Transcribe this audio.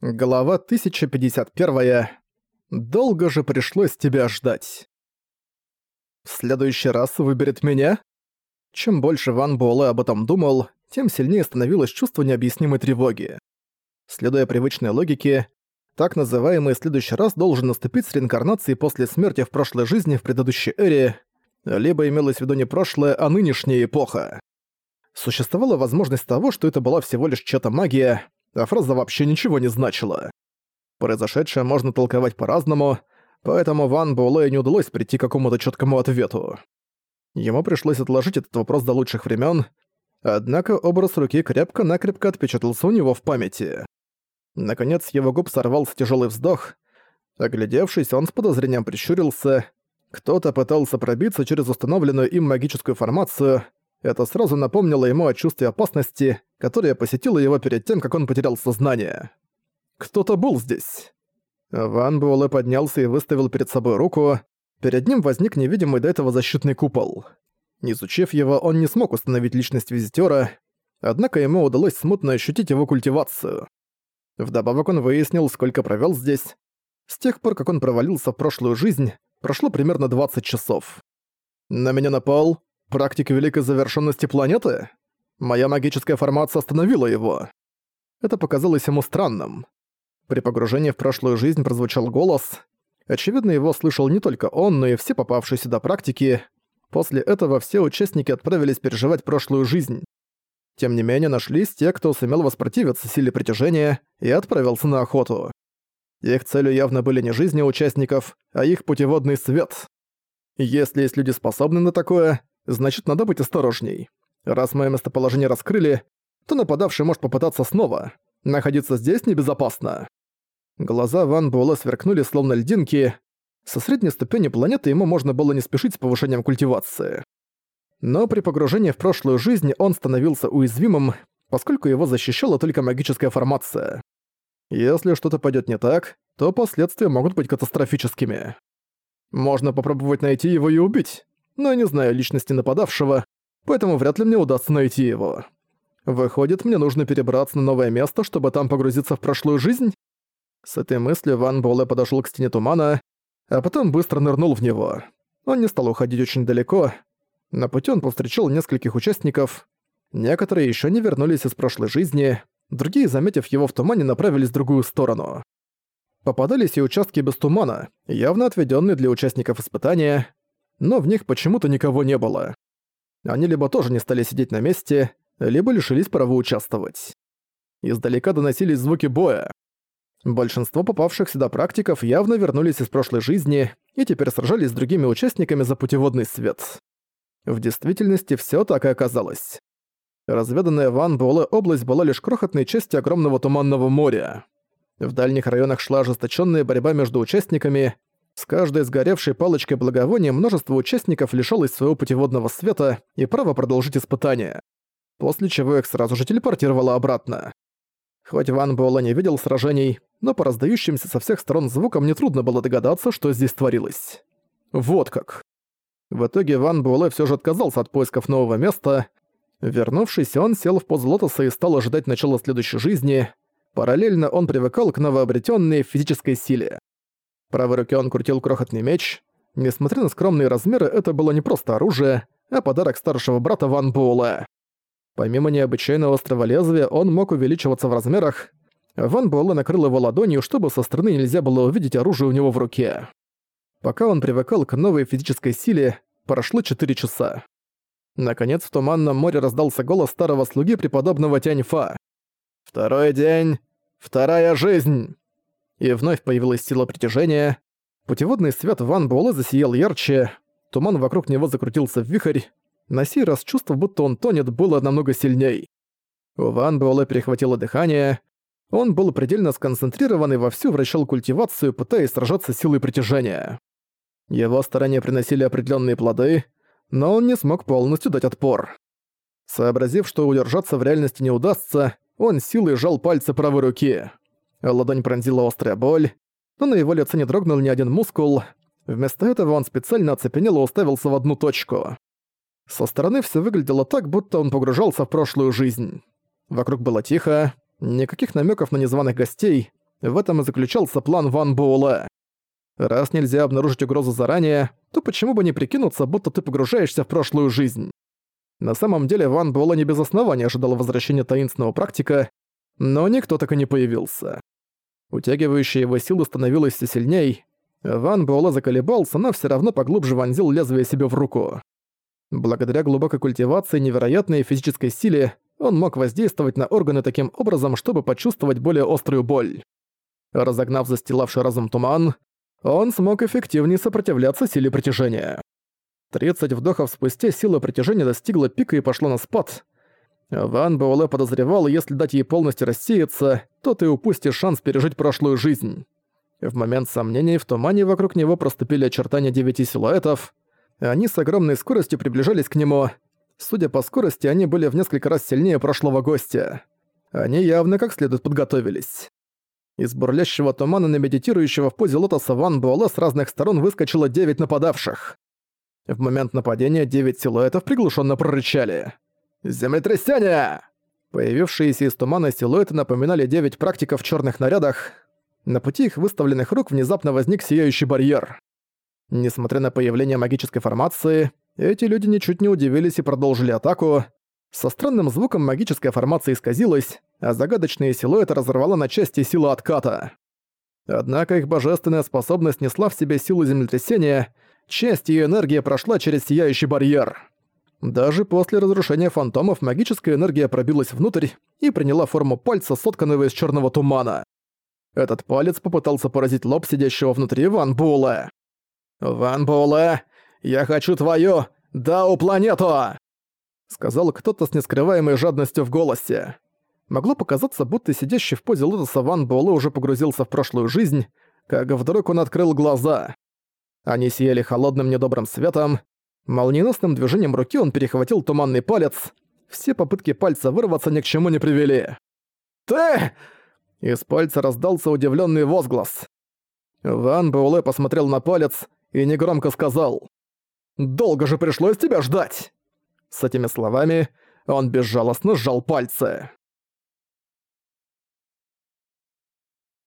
Глава 1051. Долго же пришлось тебя ждать. В следующий раз выберет меня? Чем больше Ван Буэлэ об этом думал, тем сильнее становилось чувство необъяснимой тревоги. Следуя привычной логике, так называемый следующий раз должен наступить с реинкарнацией после смерти в прошлой жизни в предыдущей эре, либо имелось в виду не прошлое, а нынешняя эпоха. Существовала возможность того, что это была всего лишь чья-то магия, а фраза вообще ничего не значила. Произошедшее можно толковать по-разному, поэтому Ван Буэлэ не удалось прийти к какому-то четкому ответу. Ему пришлось отложить этот вопрос до лучших времен, однако образ руки крепко-накрепко отпечатался у него в памяти. Наконец его губ сорвался тяжелый вздох. Оглядевшись, он с подозрением прищурился. Кто-то пытался пробиться через установленную им магическую формацию — это сразу напомнило ему о чувстве опасности, которое посетило его перед тем, как он потерял сознание. Кто-то был здесь. Ван Буэлэ поднялся и выставил перед собой руку. Перед ним возник невидимый до этого защитный купол. Изучив его, он не смог установить личность визитёра, однако ему удалось смутно ощутить его культивацию. Вдобавок он выяснил, сколько провёл здесь. С тех пор, как он провалился в прошлую жизнь, прошло примерно 20 часов. На меня напал Практика великой завершенности планеты? Моя магическая формация остановила его. Это показалось ему странным. При погружении в прошлую жизнь прозвучал голос. Очевидно, его слышал не только он, но и все попавшие сюда практики. После этого все участники отправились переживать прошлую жизнь. Тем не менее, нашлись те, кто сумел воспротивиться силе притяжения и отправился на охоту. Их целью явно были не жизни участников, а их путеводный свет. Если есть люди способны на такое, значит надо быть осторожней. Раз мое местоположение раскрыли, то нападавший может попытаться снова. Находиться здесь небезопасно. Глаза Ван Буэлэ сверкнули словно льдинки. Со средней ступени планеты ему можно было не спешить с повышением культивации. Но при погружении в прошлую жизнь он становился уязвимым, поскольку его защищала только магическая формация. Если что-то пойдет не так, то последствия могут быть катастрофическими. Можно попробовать найти его и убить, но я не знаю личности нападавшего, поэтому вряд ли мне удастся найти его. Выходит, мне нужно перебраться на новое место, чтобы там погрузиться в прошлую жизнь? С этой мыслью Ван Буэлэ подошёл к стене тумана, а потом быстро нырнул в него. Он не стал уходить очень далеко. На пути он повстречал нескольких участников. Некоторые ещё не вернулись из прошлой жизни, другие, заметив его в тумане, направились в другую сторону. Попадались и участки без тумана, явно отведённые для участников испытания, но в них почему-то никого не было. Они либо тоже не стали сидеть на месте, либо лишились права участвовать. Издалека доносились звуки боя. Большинство попавших сюда практиков явно вернулись из прошлой жизни и теперь сражались с другими участниками за путеводный свет. В действительности все так и оказалось. Разведанная Ван Буэлэ область была лишь крохотной частью огромного туманного моря. В дальних районах шла ожесточенная борьба между участниками, с каждой сгоревшей палочкой благовония множество участников лишилось своего путеводного света и права продолжить испытание, после чего их сразу же телепортировало обратно. Хоть Ван Буэлэ не видел сражений, но по раздающимся со всех сторон звукам нетрудно было догадаться, что здесь творилось. Вот как. В итоге Ван Буэлэ всё же отказался от поисков нового места. Вернувшись, он сел в позу лотоса и стал ожидать начала следующей жизни. Параллельно он привыкал к новообретённой физической силе правой руке он крутил крохотный меч. Несмотря на скромные размеры, это было не просто оружие, а подарок старшего брата Ван Буэлэ. Помимо необычайно острого лезвия, он мог увеличиваться в размерах. Ван Буэлэ накрыл его ладонью, чтобы со стороны нельзя было увидеть оружие у него в руке. Пока он привыкал к новой физической силе, прошло 4 часа. Наконец в Туманном море раздался голос старого слуги преподобного Тяньфа. «Второй день, вторая жизнь!» И вновь появилась сила притяжения. Путеводный свет Ван Буэлэ засиял ярче, туман вокруг него закрутился в вихрь. На сей раз чувство, будто он тонет, было намного сильней. У Ван Буэлэ перехватило дыхание. Он был предельно сконцентрирован и вовсю вращал культивацию, пытаясь сражаться с силой притяжения. Его старания приносили определенные плоды, но он не смог полностью дать отпор. Сообразив, что удержаться в реальности не удастся, он силой сжал пальцы правой руки. Ладонь пронзила острая боль, но на его лице не дрогнул ни один мускул. Вместо этого он специально оцепенел и уставился в одну точку. Со стороны все выглядело так, будто он погружался в прошлую жизнь. Вокруг было тихо, никаких намеков на незваных гостей, В этом и заключался план Ван Буэлэ. Раз нельзя обнаружить угрозу заранее, то почему бы не прикинуться, будто ты погружаешься в прошлую жизнь? На самом деле Ван Буэлэ не без основания ожидал возвращения таинственного практика, но никто так и не появился. Утягивающая его сила становилась все сильней. Ван Буэлэ заколебался, но все равно поглубже вонзил лезвие себе в руку. Благодаря глубокой культивации и невероятной физической силе он мог воздействовать на органы таким образом, чтобы почувствовать более острую боль. Разогнав застилавший разум туман, он смог эффективнее сопротивляться силе притяжения. 30 вдохов спустя сила притяжения достигла пика и пошла на спад. Ван Буэлэ подозревал, если дать ей полностью рассеяться, то ты упустишь шанс пережить прошлую жизнь. В момент сомнений в тумане вокруг него проступили очертания девяти силуэтов. Они с огромной скоростью приближались к нему. Судя по скорости, они были в несколько раз сильнее прошлого гостя. Они явно как следует подготовились. Из бурлящего тумана на медитирующего в позе лотоса Ван Буэлэ с разных сторон выскочило девять нападавших. В момент нападения девять силуэтов приглушенно прорычали. «Землетрясение!» Появившиеся из тумана силуэты напоминали девять практиков в черных нарядах. На пути их выставленных рук внезапно возник сияющий барьер. Несмотря на появление магической формации, эти люди ничуть не удивились и продолжили атаку. Со странным звуком магическая формация исказилась, а загадочные силуэты разорвала на части сила отката. Однако их божественная способность несла в себе силу землетрясения, часть ее энергии прошла через сияющий барьер. Даже после разрушения фантомов магическая энергия пробилась внутрь и приняла форму пальца, сотканного из черного тумана. Этот палец попытался поразить лоб сидящего внутри Ван Була. «Ван Була, я хочу твою Дау-планету!» Сказал кто-то с нескрываемой жадностью в голосе. Могло показаться, будто сидящий в позе лотоса Ван Буэлэ уже погрузился в прошлую жизнь, как вдруг он открыл глаза. Они сияли холодным недобрым светом. Молниеносным движением руки он перехватил туманный палец. Все попытки пальца вырваться ни к чему не привели. «Ты!» Из пальца раздался удивленный возглас. Ван Буэлэ посмотрел на палец и негромко сказал. «Долго же пришлось тебя ждать!» С этими словами он безжалостно сжал пальцы.